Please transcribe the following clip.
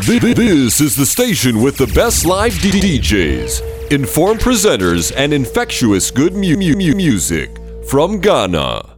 This is the station with the best live DJs, informed presenters, and infectious good mu- mu- music from Ghana.